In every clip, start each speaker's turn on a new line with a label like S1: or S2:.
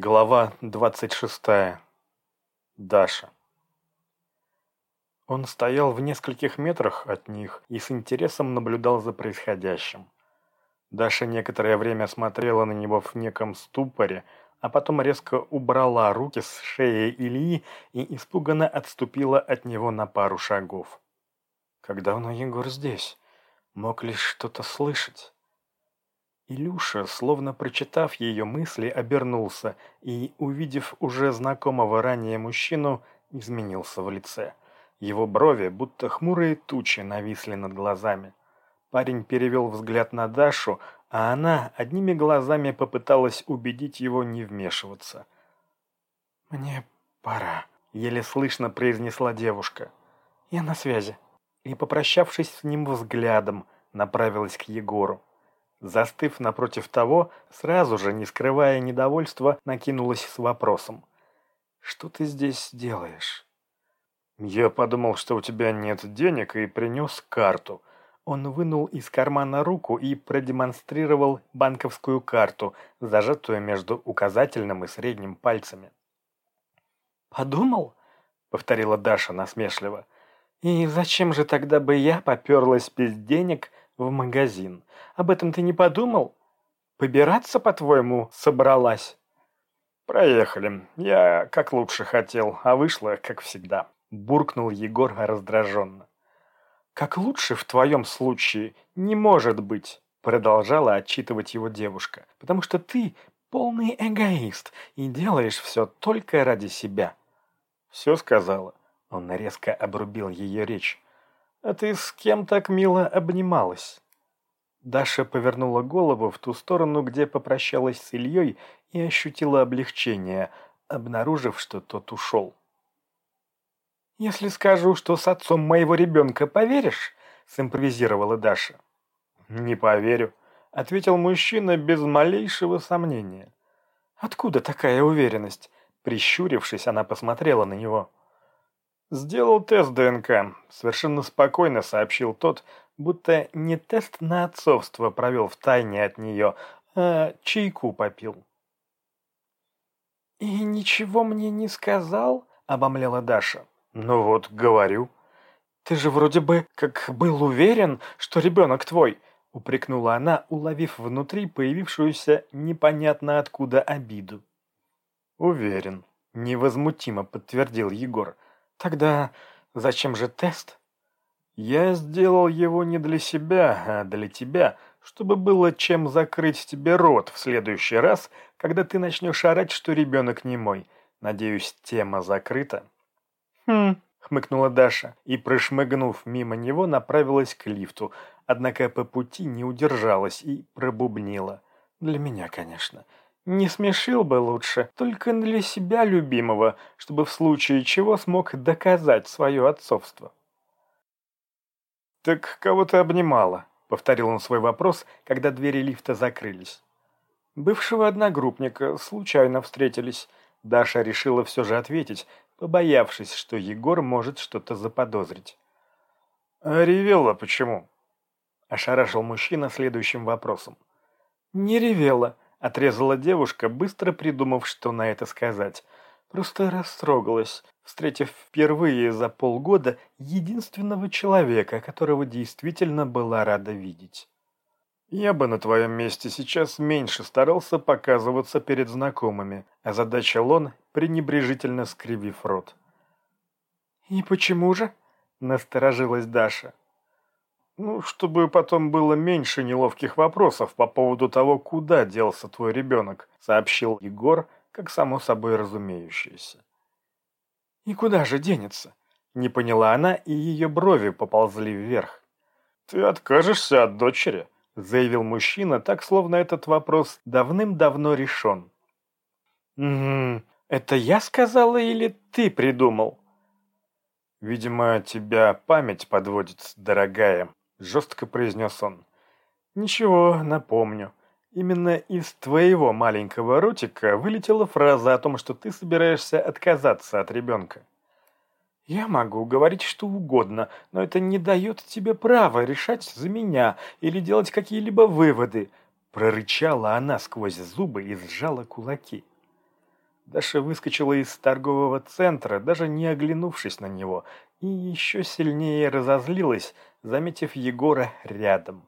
S1: Глава 26. Даша. Он стоял в нескольких метрах от них и с интересом наблюдал за происходящим. Даша некоторое время смотрела на него в неком ступоре, а потом резко убрала руки с шеи Ильи и испуганно отступила от него на пару шагов. Как давно Егор здесь? Мог лишь что-то слышать. Илюша, словно прочитав ее мысли, обернулся и, увидев уже знакомого ранее мужчину, изменился в лице. Его брови, будто хмурые тучи, нависли над глазами. Парень перевел взгляд на Дашу, а она одними глазами попыталась убедить его не вмешиваться. «Мне пора», — еле слышно произнесла девушка. «Я на связи». И, попрощавшись с ним взглядом, направилась к Егору. Застыв напротив того, сразу же, не скрывая недовольства, накинулась с вопросом. «Что ты здесь делаешь?» «Я подумал, что у тебя нет денег, и принес карту». Он вынул из кармана руку и продемонстрировал банковскую карту, зажатую между указательным и средним пальцами. «Подумал?» — повторила Даша насмешливо. «И зачем же тогда бы я поперлась без денег в магазин. Об этом ты не подумал? Побираться, по-твоему, собралась? Проехали. Я как лучше хотел, а вышло, как всегда. Буркнул Егор раздраженно. Как лучше в твоем случае не может быть, продолжала отчитывать его девушка, потому что ты полный эгоист и делаешь все только ради себя. Все сказала. Он резко обрубил ее речь. «А ты с кем так мило обнималась?» Даша повернула голову в ту сторону, где попрощалась с Ильей и ощутила облегчение, обнаружив, что тот ушел. «Если скажу, что с отцом моего ребенка поверишь?» – симпровизировала Даша. «Не поверю», – ответил мужчина без малейшего сомнения. «Откуда такая уверенность?» Прищурившись, она посмотрела на него. «Сделал тест ДНК», — совершенно спокойно сообщил тот, будто не тест на отцовство провел в тайне от нее, а чайку попил. «И ничего мне не сказал?» — обомлела Даша. «Ну вот, говорю». «Ты же вроде бы как был уверен, что ребенок твой», — упрекнула она, уловив внутри появившуюся непонятно откуда обиду. «Уверен», — невозмутимо подтвердил Егор. Тогда зачем же тест? Я сделал его не для себя, а для тебя, чтобы было чем закрыть тебе рот в следующий раз, когда ты начнешь орать, что ребенок не мой. Надеюсь, тема закрыта. Хм, хмыкнула Даша и, прошмыгнув мимо него, направилась к лифту, однако по пути не удержалась и пробубнила. Для меня, конечно. Не смешил бы лучше, только для себя любимого, чтобы в случае чего смог доказать свое отцовство. «Так кого ты обнимала?» — повторил он свой вопрос, когда двери лифта закрылись. Бывшего одногруппника случайно встретились. Даша решила все же ответить, побоявшись, что Егор может что-то заподозрить. «А ревела почему?» — ошарашил мужчина следующим вопросом. «Не ревела», Отрезала девушка, быстро придумав, что на это сказать. Просто растрогалась, встретив впервые за полгода единственного человека, которого действительно была рада видеть. «Я бы на твоем месте сейчас меньше старался показываться перед знакомыми», озадачил он, пренебрежительно скривив рот. «И почему же?» – насторожилась Даша. Ну, чтобы потом было меньше неловких вопросов по поводу того, куда делся твой ребенок, сообщил Егор, как само собой разумеющееся. И куда же денется? Не поняла она, и ее брови поползли вверх. Ты откажешься от дочери, заявил мужчина, так словно этот вопрос давным-давно решен. «Угу, это я сказала или ты придумал?» «Видимо, тебя память подводит, дорогая», — жестко произнес он. «Ничего, напомню. Именно из твоего маленького ротика вылетела фраза о том, что ты собираешься отказаться от ребенка. Я могу говорить что угодно, но это не дает тебе права решать за меня или делать какие-либо выводы», — прорычала она сквозь зубы и сжала кулаки. Даша выскочила из торгового центра, даже не оглянувшись на него, и еще сильнее разозлилась, заметив Егора рядом.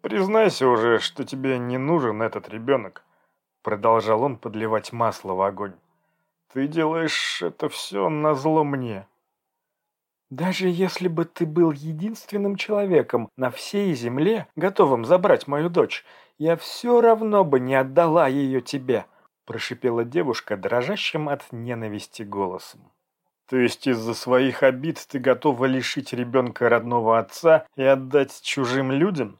S1: «Признайся уже, что тебе не нужен этот ребенок», — продолжал он подливать масло в огонь. «Ты делаешь это все на зло мне».
S2: «Даже если бы ты был единственным человеком на всей земле, готовым забрать мою дочь, я все равно бы не отдала ее тебе», – прошипела девушка, дрожащим от ненависти голосом.
S1: «То есть из-за своих обид ты готова лишить ребенка родного отца и отдать чужим людям?»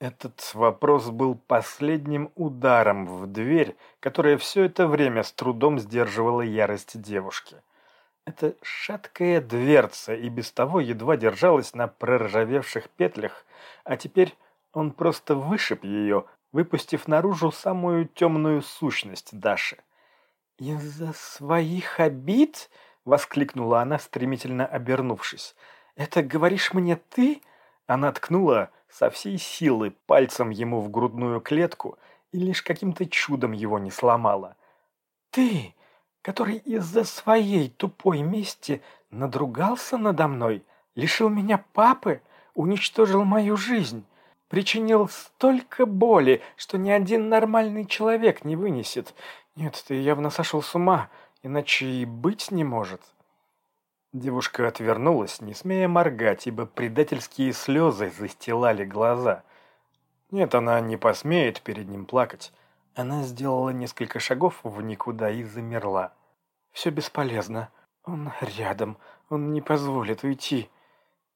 S1: Этот вопрос был последним ударом в дверь, которая все это время с трудом сдерживала ярость девушки. Эта шаткая дверца и без того едва держалась на проржавевших петлях, а теперь он просто вышиб ее, выпустив наружу самую темную сущность Даши.
S2: «Из-за своих обид?» — воскликнула она, стремительно обернувшись. «Это говоришь мне ты?» Она ткнула со всей силы пальцем ему в грудную клетку и лишь каким-то чудом его не сломала. «Ты, который из-за своей тупой мести надругался надо мной, лишил меня папы, уничтожил мою жизнь, причинил столько боли, что ни один нормальный человек не вынесет. Нет, ты явно сошел с ума, иначе и быть не может».
S1: Девушка отвернулась, не смея моргать, ибо предательские слезы застилали глаза. Нет, она не посмеет перед ним плакать. Она сделала несколько шагов в никуда и замерла.
S2: «Все бесполезно. Он рядом. Он не позволит уйти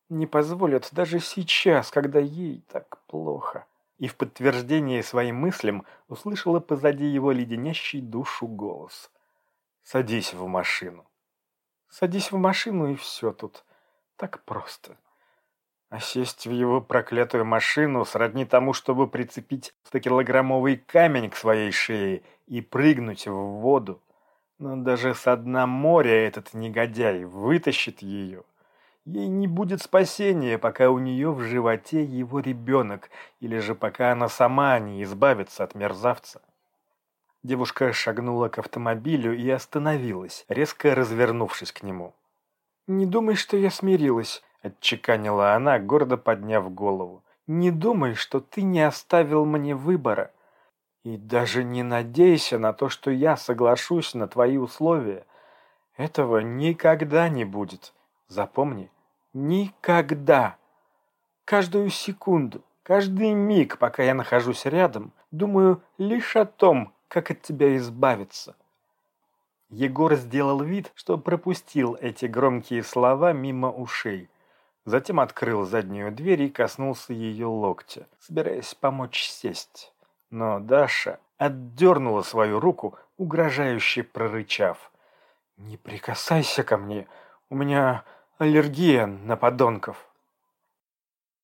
S2: не позволят даже сейчас, когда ей так плохо.
S1: И в подтверждение своим мыслям услышала позади его леденящий душу голос. «Садись в машину».
S2: «Садись в машину, и все тут. Так просто».
S1: А сесть в его проклятую машину сродни тому, чтобы прицепить 100-килограммовый камень к своей шее и прыгнуть в воду. Но даже со дна моря этот негодяй вытащит ее. Ей не будет спасения, пока у нее в животе его ребенок, или же пока она сама не избавится от мерзавца. Девушка шагнула к автомобилю и остановилась, резко развернувшись к нему.
S2: «Не думай, что я смирилась», — отчеканила она, гордо подняв голову. «Не думай, что ты не оставил мне выбора. И даже не надейся на то, что я соглашусь на твои условия. Этого никогда не будет. Запомни, Никогда. Каждую секунду, каждый миг, пока я нахожусь рядом, думаю лишь о том, как от тебя избавиться.
S1: Егор сделал вид, что пропустил эти громкие слова мимо ушей. Затем открыл заднюю дверь и коснулся ее локтя, собираясь помочь сесть. Но Даша отдернула свою руку, угрожающе прорычав. «Не прикасайся ко мне, у меня аллергия на подонков.